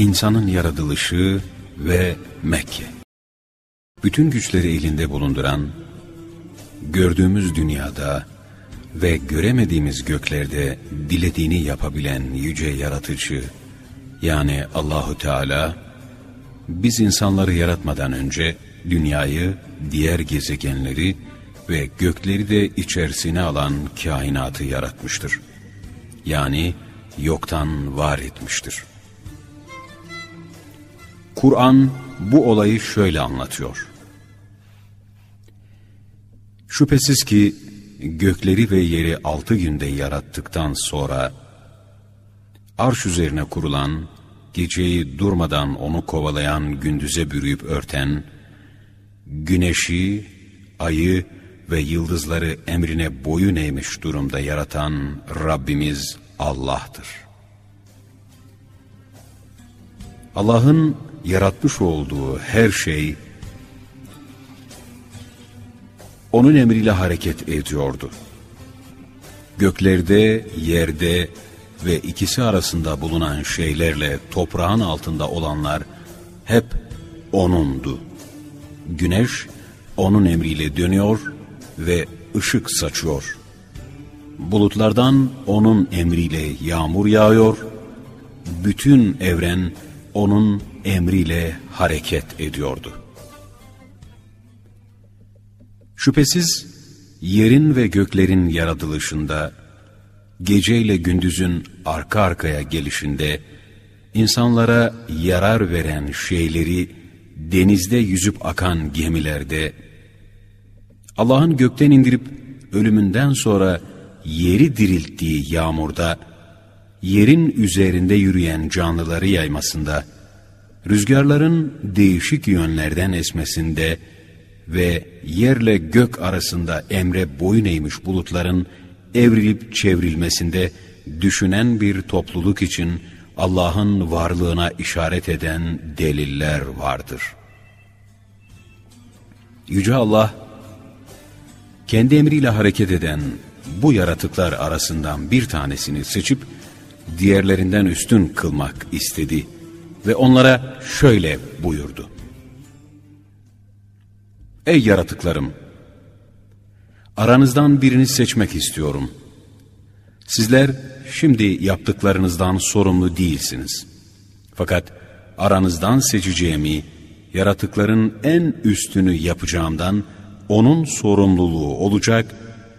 insanın yaratılışı ve Mekke. Bütün güçleri elinde bulunduran, gördüğümüz dünyada ve göremediğimiz göklerde dilediğini yapabilen yüce yaratıcı, yani Allahu Teala, biz insanları yaratmadan önce dünyayı, diğer gezegenleri ve gökleri de içerisine alan kainatı yaratmıştır. Yani yoktan var etmiştir. Kur'an bu olayı şöyle anlatıyor. Şüphesiz ki gökleri ve yeri altı günde yarattıktan sonra arş üzerine kurulan, geceyi durmadan onu kovalayan gündüze bürüyüp örten, güneşi, ayı ve yıldızları emrine boyun eğmiş durumda yaratan Rabbimiz Allah'tır. Allah'ın yaratmış olduğu her şey, onun emriyle hareket ediyordu. Göklerde, yerde ve ikisi arasında bulunan şeylerle toprağın altında olanlar hep O'nundu. Güneş O'nun emriyle dönüyor ve ışık saçıyor. Bulutlardan O'nun emriyle yağmur yağıyor. Bütün evren O'nun emriyle hareket ediyordu. Şüphesiz yerin ve göklerin yaratılışında, geceyle gündüzün arka arkaya gelişinde, insanlara yarar veren şeyleri denizde yüzüp akan gemilerde, Allah'ın gökten indirip ölümünden sonra yeri dirilttiği yağmurda, yerin üzerinde yürüyen canlıları yaymasında, rüzgarların değişik yönlerden esmesinde, ve yerle gök arasında emre boyun eğmiş bulutların evrilip çevrilmesinde düşünen bir topluluk için Allah'ın varlığına işaret eden deliller vardır. Yüce Allah, kendi emriyle hareket eden bu yaratıklar arasından bir tanesini seçip diğerlerinden üstün kılmak istedi ve onlara şöyle buyurdu. Ey yaratıklarım! Aranızdan birini seçmek istiyorum. Sizler şimdi yaptıklarınızdan sorumlu değilsiniz. Fakat aranızdan seçeceğimi, yaratıkların en üstünü yapacağımdan onun sorumluluğu olacak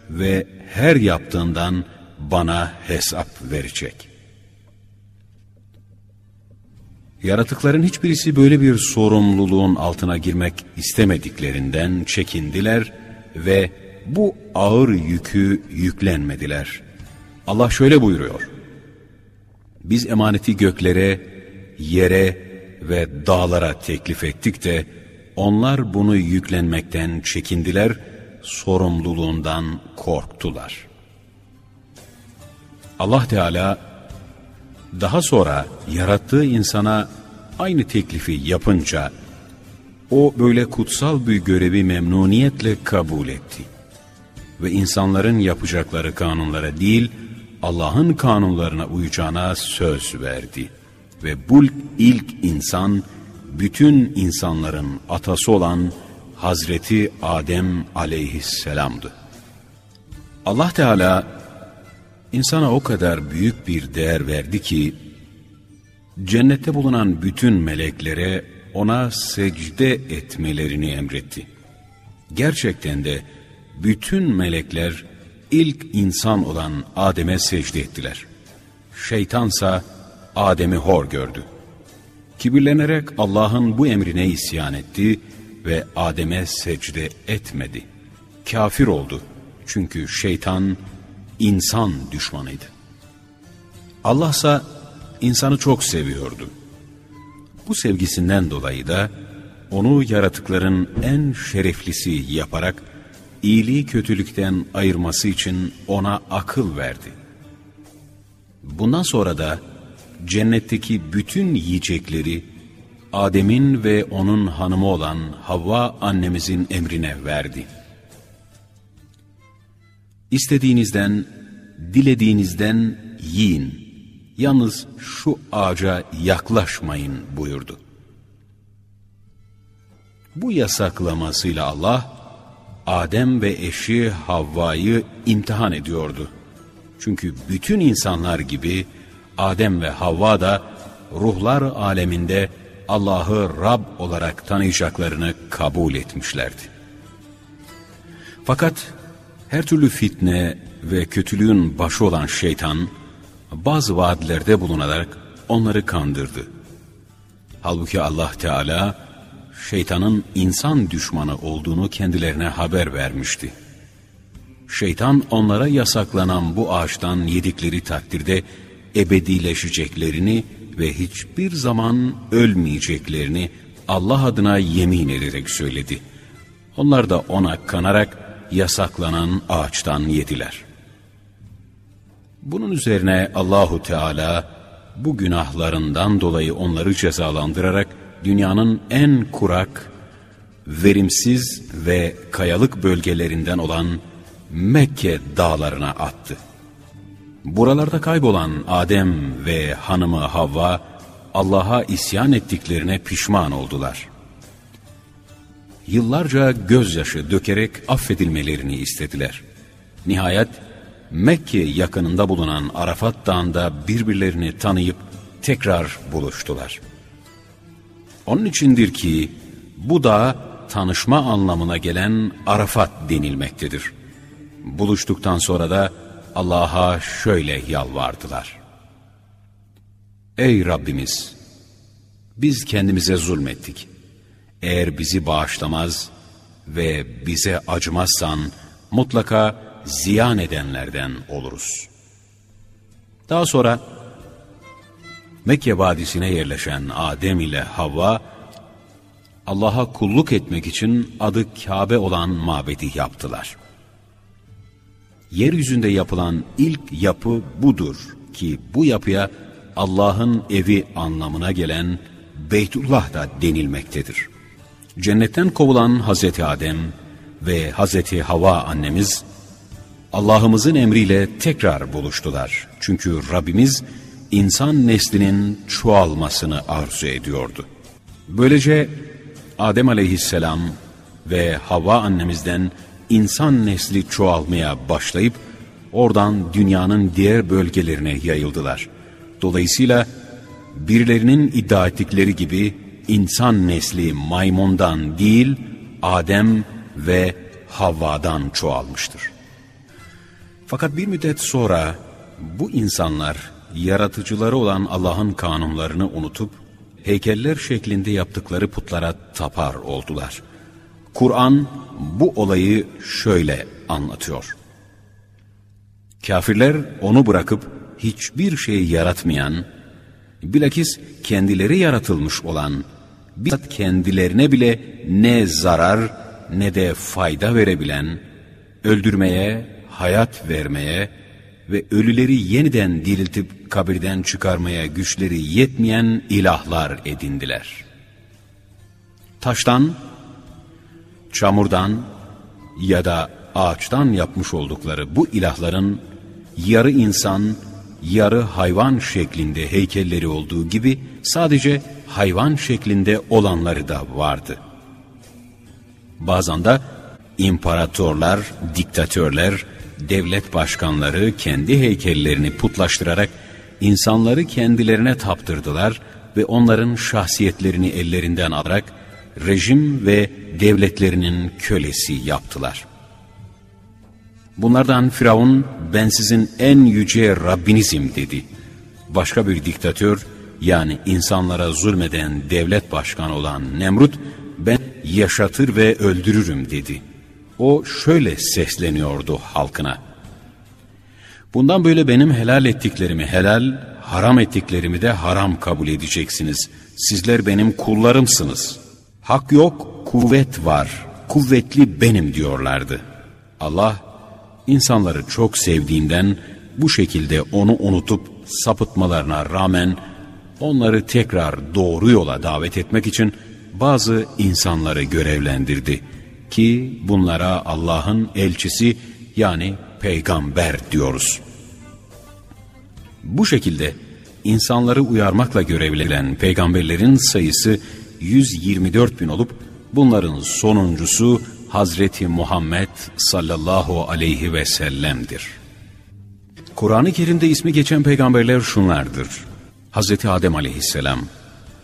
ve her yaptığından bana hesap verecek. Yaratıkların hiçbirisi böyle bir sorumluluğun altına girmek istemediklerinden çekindiler ve bu ağır yükü yüklenmediler. Allah şöyle buyuruyor. Biz emaneti göklere, yere ve dağlara teklif ettik de onlar bunu yüklenmekten çekindiler, sorumluluğundan korktular. Allah Teala daha sonra yarattığı insana aynı teklifi yapınca o böyle kutsal bir görevi memnuniyetle kabul etti. Ve insanların yapacakları kanunlara değil Allah'ın kanunlarına uyacağına söz verdi. Ve bu ilk insan bütün insanların atası olan Hazreti Adem aleyhisselamdı. Allah Teala insana o kadar büyük bir değer verdi ki, cennette bulunan bütün meleklere ona secde etmelerini emretti. Gerçekten de bütün melekler ilk insan olan Adem'e secde ettiler. Şeytansa Adem'i hor gördü. Kibirlenerek Allah'ın bu emrine isyan etti ve Adem'e secde etmedi. Kafir oldu. Çünkü şeytan insan düşmanıydı. Allah ise insanı çok seviyordu. Bu sevgisinden dolayı da onu yaratıkların en şereflisi yaparak iyiliği kötülükten ayırması için ona akıl verdi. Bundan sonra da cennetteki bütün yiyecekleri Adem'in ve onun hanımı olan Havva annemizin emrine verdi.'' İstediğinizden, dilediğinizden yiyin yalnız şu ağaca yaklaşmayın buyurdu. Bu yasaklamasıyla Allah, Adem ve eşi Havva'yı imtihan ediyordu. Çünkü bütün insanlar gibi Adem ve Havva da ruhlar aleminde Allah'ı Rab olarak tanıyacaklarını kabul etmişlerdi. Fakat her türlü fitne ve kötülüğün başı olan şeytan bazı vaatlerde bulunarak onları kandırdı. Halbuki Allah Teala şeytanın insan düşmanı olduğunu kendilerine haber vermişti. Şeytan onlara yasaklanan bu ağaçtan yedikleri takdirde ebedileşeceklerini ve hiçbir zaman ölmeyeceklerini Allah adına yemin ederek söyledi. Onlar da ona kanarak yasaklanan ağaçtan yediler. Bunun üzerine Allahu Teala bu günahlarından dolayı onları cezalandırarak dünyanın en kurak, verimsiz ve kayalık bölgelerinden olan Mekke dağlarına attı. Buralarda kaybolan Adem ve hanımı Havva Allah'a isyan ettiklerine pişman oldular. Yıllarca gözyaşı dökerek affedilmelerini istediler. Nihayet Mekke yakınında bulunan Arafat Dağı'nda birbirlerini tanıyıp tekrar buluştular. Onun içindir ki bu dağ tanışma anlamına gelen Arafat denilmektedir. Buluştuktan sonra da Allah'a şöyle yalvardılar. Ey Rabbimiz! Biz kendimize zulmettik. Eğer bizi bağışlamaz ve bize acımazsan mutlaka ziyan edenlerden oluruz. Daha sonra Mekke vadisine yerleşen Adem ile Havva Allah'a kulluk etmek için adı Kabe olan mabedi yaptılar. Yeryüzünde yapılan ilk yapı budur ki bu yapıya Allah'ın evi anlamına gelen Beytullah da denilmektedir. Cennetten kovulan Hazreti Adem ve Hazreti Hava annemiz Allah'ımızın emriyle tekrar buluştular. Çünkü Rabbimiz insan neslinin çoğalmasını arzu ediyordu. Böylece Adem aleyhisselam ve Havva annemizden insan nesli çoğalmaya başlayıp oradan dünyanın diğer bölgelerine yayıldılar. Dolayısıyla birilerinin iddia ettikleri gibi insan nesli maymundan değil Adem ve Havva'dan çoğalmıştır. Fakat bir müddet sonra bu insanlar yaratıcıları olan Allah'ın kanunlarını unutup heykeller şeklinde yaptıkları putlara tapar oldular. Kur'an bu olayı şöyle anlatıyor. Kafirler onu bırakıp hiçbir şey yaratmayan, bilakis kendileri yaratılmış olan, bizzat kendilerine bile ne zarar ne de fayda verebilen, öldürmeye, hayat vermeye ve ölüleri yeniden diriltip kabirden çıkarmaya güçleri yetmeyen ilahlar edindiler. Taştan, çamurdan ya da ağaçtan yapmış oldukları bu ilahların yarı insan, yarı hayvan şeklinde heykelleri olduğu gibi sadece hayvan şeklinde olanları da vardı. Bazen de imparatorlar, diktatörler, devlet başkanları kendi heykellerini putlaştırarak insanları kendilerine taptırdılar ve onların şahsiyetlerini ellerinden alarak rejim ve devletlerinin kölesi yaptılar. Bunlardan Firavun ben sizin en yüce Rabbinizim dedi. Başka bir diktatör yani insanlara zulmeden devlet başkanı olan Nemrut ben yaşatır ve öldürürüm dedi. O şöyle sesleniyordu halkına. Bundan böyle benim helal ettiklerimi helal, haram ettiklerimi de haram kabul edeceksiniz. Sizler benim kullarımsınız. Hak yok, kuvvet var. Kuvvetli benim diyorlardı. Allah insanları çok sevdiğinden bu şekilde onu unutup sapıtmalarına rağmen onları tekrar doğru yola davet etmek için bazı insanları görevlendirdi ki bunlara Allah'ın elçisi yani peygamber diyoruz. Bu şekilde insanları uyarmakla görevlenen peygamberlerin sayısı 124 bin olup bunların sonuncusu Hazreti Muhammed sallallahu aleyhi ve sellem'dir. Kur'an-ı Kerim'de ismi geçen peygamberler şunlardır. Hazreti Adem aleyhisselam,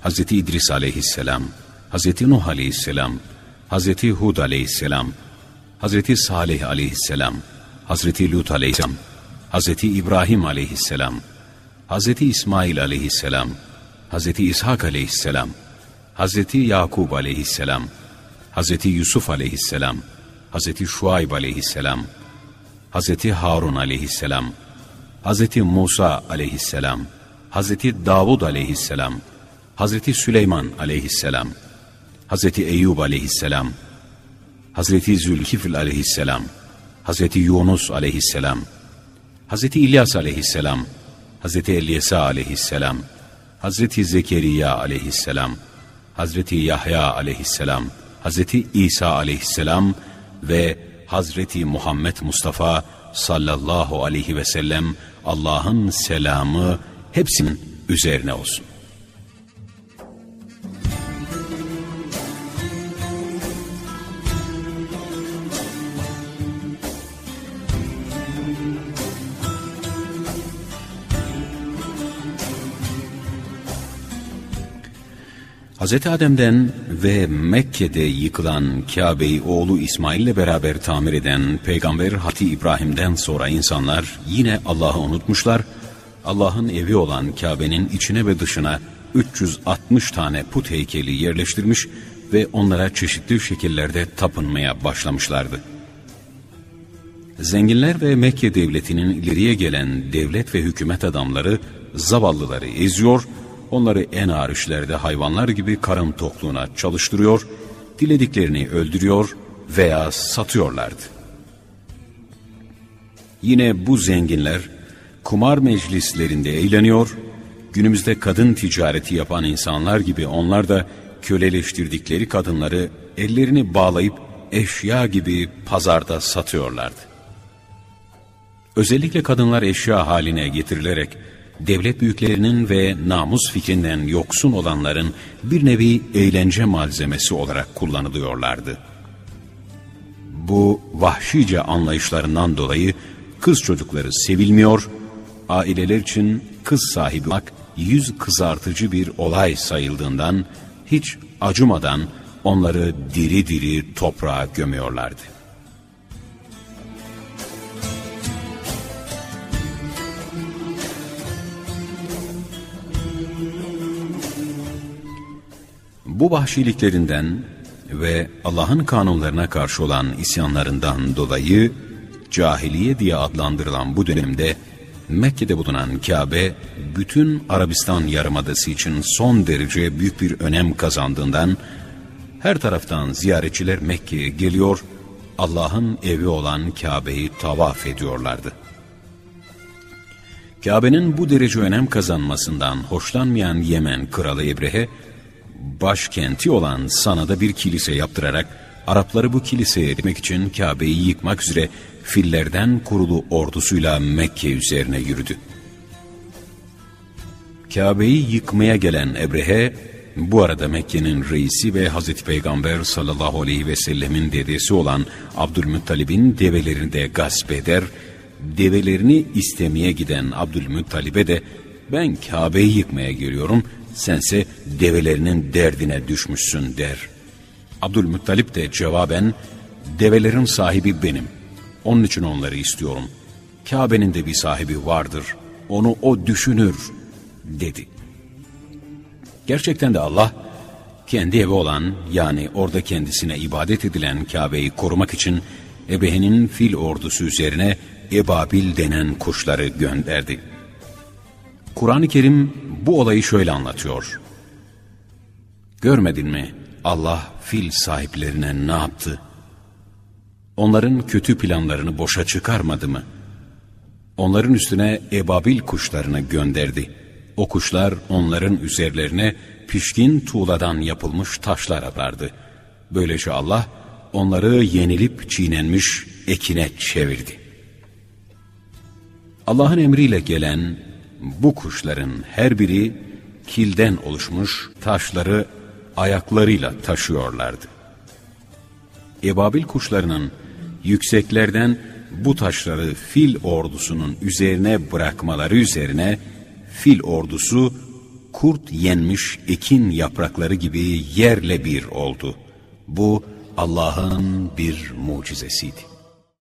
Hazreti İdris aleyhisselam, Hazreti Nuh aleyhisselam, Hazreti Hud aleyhisselam, Hazreti Salih aleyhisselam, Hazreti Lut aleyhisselam, Hazreti İbrahim aleyhisselam, Hazreti İsmail aleyhisselam, Hazreti İshak aleyhisselam, Hazreti Yakub aleyhisselam, Hazreti Yusuf aleyhisselam, Hazreti Şuayb aleyhisselam, Hazreti Harun aleyhisselam, Hazreti Musa aleyhisselam, Hazreti Davud aleyhisselam, Hazreti Süleyman aleyhisselam, Hazreti Eyyub aleyhisselam, Hazreti Zülkifl aleyhisselam, Hazreti Yunus aleyhisselam, Hazreti İlyas aleyhisselam, Hazreti Elyesa aleyhisselam, Hazreti Zekeriya aleyhisselam, Hazreti Yahya aleyhisselam, Hazreti İsa aleyhisselam ve Hazreti Muhammed Mustafa sallallahu aleyhi ve sellem Allah'ın selamı hepsinin üzerine olsun. Hz. Adem'den ve Mekke'de yıkılan Kabe'yi oğlu İsmail ile beraber tamir eden Peygamber Hati İbrahim'den sonra insanlar yine Allah'ı unutmuşlar, Allah'ın evi olan Kabe'nin içine ve dışına 360 tane put heykeli yerleştirmiş ve onlara çeşitli şekillerde tapınmaya başlamışlardı. Zenginler ve Mekke devletinin ileriye gelen devlet ve hükümet adamları zavallıları eziyor onları en ağır işlerde hayvanlar gibi karın tokluğuna çalıştırıyor, dilediklerini öldürüyor veya satıyorlardı. Yine bu zenginler kumar meclislerinde eğleniyor, günümüzde kadın ticareti yapan insanlar gibi onlar da köleleştirdikleri kadınları ellerini bağlayıp eşya gibi pazarda satıyorlardı. Özellikle kadınlar eşya haline getirilerek devlet büyüklerinin ve namus fikrinden yoksun olanların bir nevi eğlence malzemesi olarak kullanılıyorlardı. Bu vahşice anlayışlarından dolayı kız çocukları sevilmiyor, aileler için kız sahibi olmak yüz kızartıcı bir olay sayıldığından hiç acımadan onları diri diri toprağa gömüyorlardı. Bu vahşiliklerinden ve Allah'ın kanunlarına karşı olan isyanlarından dolayı cahiliye diye adlandırılan bu dönemde Mekke'de bulunan Kabe bütün Arabistan yarımadası için son derece büyük bir önem kazandığından her taraftan ziyaretçiler Mekke'ye geliyor, Allah'ın evi olan Kabe'yi tavaf ediyorlardı. Kabe'nin bu derece önem kazanmasından hoşlanmayan Yemen kralı Ebrehe, başkenti olan Sana'da bir kilise yaptırarak Arapları bu kiliseye etmek için Kabe'yi yıkmak üzere fillerden kurulu ordusuyla Mekke üzerine yürüdü. Kabe'yi yıkmaya gelen Ebrehe, bu arada Mekke'nin reisi ve Hazreti Peygamber sallallahu aleyhi ve sellemin dedesi olan Abdülmuttalib'in develerini de gasp eder, develerini istemeye giden Abdülmuttalib'e de ben Kabe'yi yıkmaya geliyorum, sense develerinin derdine düşmüşsün der. Abdülmuttalip de cevaben, develerin sahibi benim. Onun için onları istiyorum. Kabe'nin de bir sahibi vardır. Onu o düşünür, dedi. Gerçekten de Allah, kendi evi olan yani orada kendisine ibadet edilen Kabe'yi korumak için Ebehe'nin fil ordusu üzerine Ebabil denen kuşları gönderdi. Kur'an-ı Kerim bu olayı şöyle anlatıyor. Görmedin mi Allah fil sahiplerine ne yaptı? Onların kötü planlarını boşa çıkarmadı mı? Onların üstüne ebabil kuşlarını gönderdi. O kuşlar onların üzerlerine pişkin tuğladan yapılmış taşlar atardı. Böylece Allah onları yenilip çiğnenmiş ekine çevirdi. Allah'ın emriyle gelen bu kuşların her biri kilden oluşmuş taşları ayaklarıyla taşıyorlardı. Ebabil kuşlarının yükseklerden bu taşları fil ordusunun üzerine bırakmaları üzerine fil ordusu kurt yenmiş ekin yaprakları gibi yerle bir oldu. Bu Allah'ın bir mucizesiydi.